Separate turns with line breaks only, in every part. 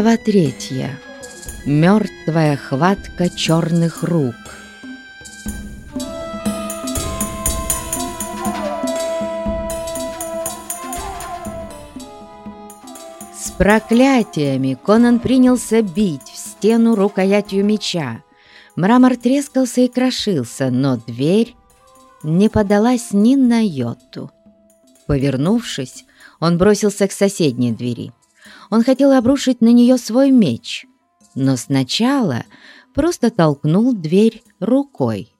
Глава третья. Мертвая хватка черных рук. С проклятиями Конан принялся бить в стену рукоятью меча. Мрамор трескался и крошился, но дверь не подалась ни на йоту. Повернувшись, он бросился к соседней двери. Он хотел обрушить на нее свой меч, но сначала просто толкнул дверь рукой.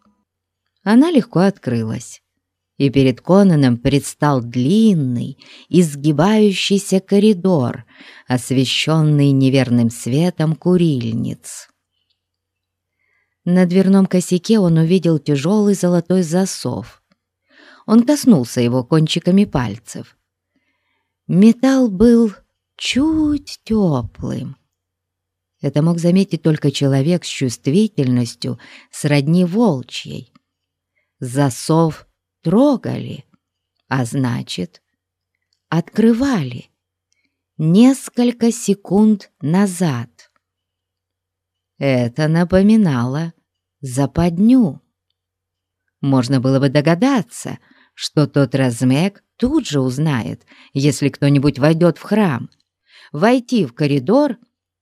Она легко открылась, и перед Конаном предстал длинный, изгибающийся коридор, освещенный неверным светом курильниц. На дверном косяке он увидел тяжелый золотой засов. Он коснулся его кончиками пальцев. Металл был чуть теплым. Это мог заметить только человек с чувствительностью сродни волчьей. Засов трогали, а значит, открывали несколько секунд назад. Это напоминало западню. Можно было бы догадаться, что тот размек тут же узнает, если кто-нибудь войдет в храм. Войти в коридор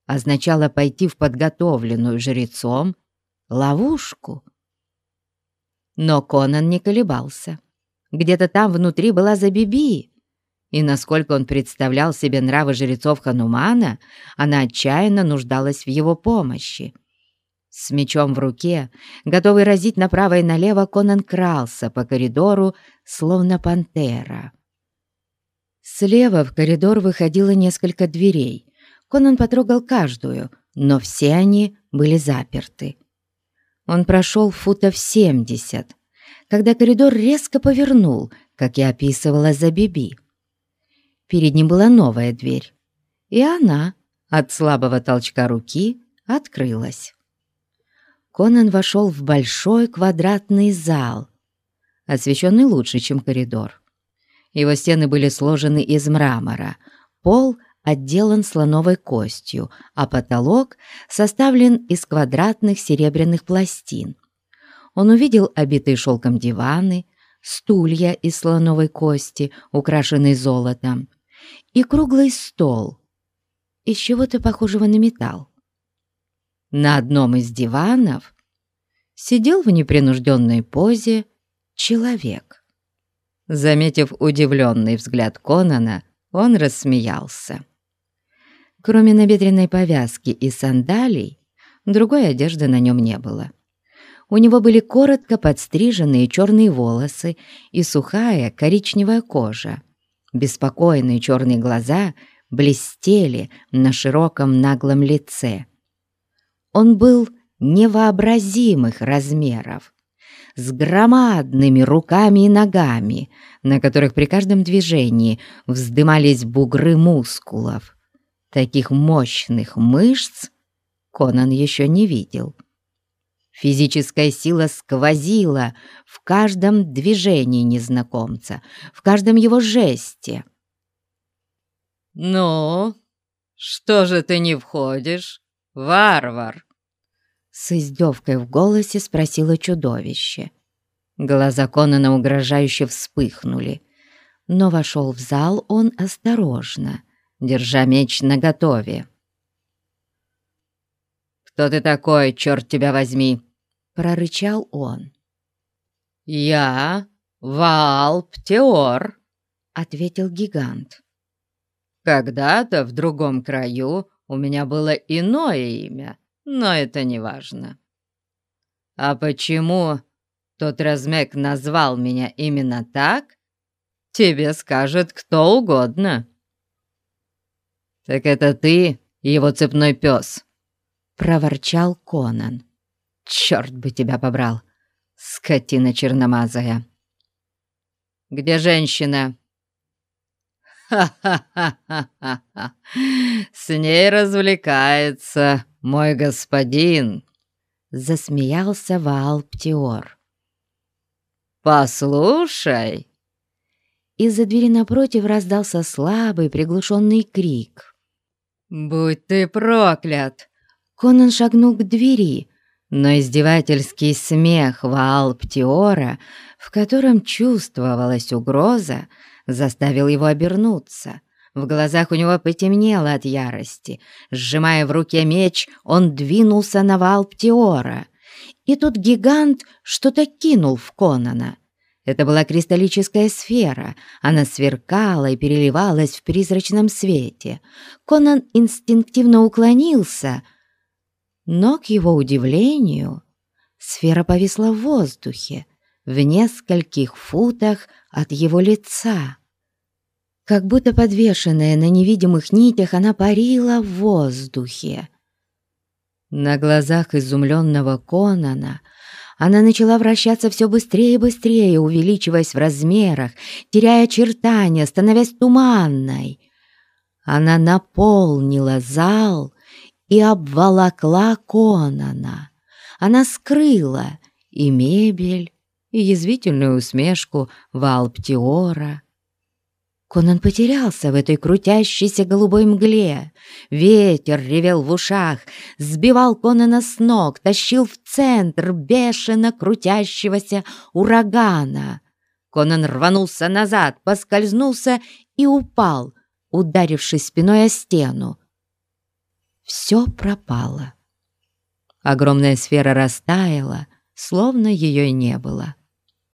означало пойти в подготовленную жрецом ловушку. Но Конан не колебался. Где-то там внутри была Забиби, и насколько он представлял себе нравы жрецов Ханумана, она отчаянно нуждалась в его помощи. С мечом в руке, готовый разить направо и налево, Конан крался по коридору, словно пантера. Слева в коридор выходило несколько дверей. Конан потрогал каждую, но все они были заперты. Он прошел футов семьдесят, когда коридор резко повернул, как я описывала за Биби. Перед ним была новая дверь, и она от слабого толчка руки открылась. Конан вошел в большой квадратный зал, освещенный лучше, чем коридор. Его стены были сложены из мрамора, пол отделан слоновой костью, а потолок составлен из квадратных серебряных пластин. Он увидел обитые шелком диваны, стулья из слоновой кости, украшенные золотом, и круглый стол из чего-то похожего на металл. На одном из диванов сидел в непринужденной позе человек. Заметив удивленный взгляд Конана, он рассмеялся. Кроме набедренной повязки и сандалий, другой одежды на нем не было. У него были коротко подстриженные черные волосы и сухая коричневая кожа. Беспокойные черные глаза блестели на широком наглом лице. Он был невообразимых размеров, с громадными руками и ногами, на которых при каждом движении вздымались бугры мускулов. Таких мощных мышц Конан еще не видел. Физическая сила сквозила в каждом движении незнакомца, в каждом его жесте.
«Ну, что же ты не входишь, варвар?»
С издевкой в голосе спросило чудовище. Глаза Конана угрожающе вспыхнули, но вошел в зал он осторожно, держа меч наготове.
«Кто ты такой, черт тебя возьми?»
— прорычал он.
«Я Ваал Птеор», —
ответил гигант.
«Когда-то в другом краю у меня было иное имя, но это не важно. А почему тот размек назвал меня именно так, тебе скажет кто угодно. «Так это ты, его цепной пес!» — проворчал Конан. «Черт бы тебя побрал, скотина черномазая!» «Где женщина?» «Ха-ха-ха-ха-ха! С ней развлекается мой господин!» Засмеялся Ваал Птиор. «Послушай!»
Из-за двери напротив раздался слабый приглушенный крик.
Будь ты проклят!»
Конан шагнул к двери, но издевательский смех Ваалптиора, в котором чувствовалась угроза, заставил его обернуться. В глазах у него потемнело от ярости. Сжимая в руке меч, он двинулся на Ваалптиора. И тут гигант что-то кинул в Конана. Это была кристаллическая сфера. Она сверкала и переливалась в призрачном свете. Конан инстинктивно уклонился — но, к его удивлению, сфера повисла в воздухе, в нескольких футах от его лица. Как будто подвешенная на невидимых нитях, она парила в воздухе. На глазах изумленного Конана она начала вращаться все быстрее и быстрее, увеличиваясь в размерах, теряя очертания, становясь туманной. Она наполнила зал и обволокла Конана. Она скрыла и мебель, и язвительную усмешку Валптиора. Конан потерялся в этой крутящейся голубой мгле. Ветер ревел в ушах, сбивал Конана с ног, тащил в центр бешено крутящегося урагана. Конан рванулся назад, поскользнулся и упал, ударившись спиной о стену все пропало. Огромная сфера растаяла, словно ее и не было.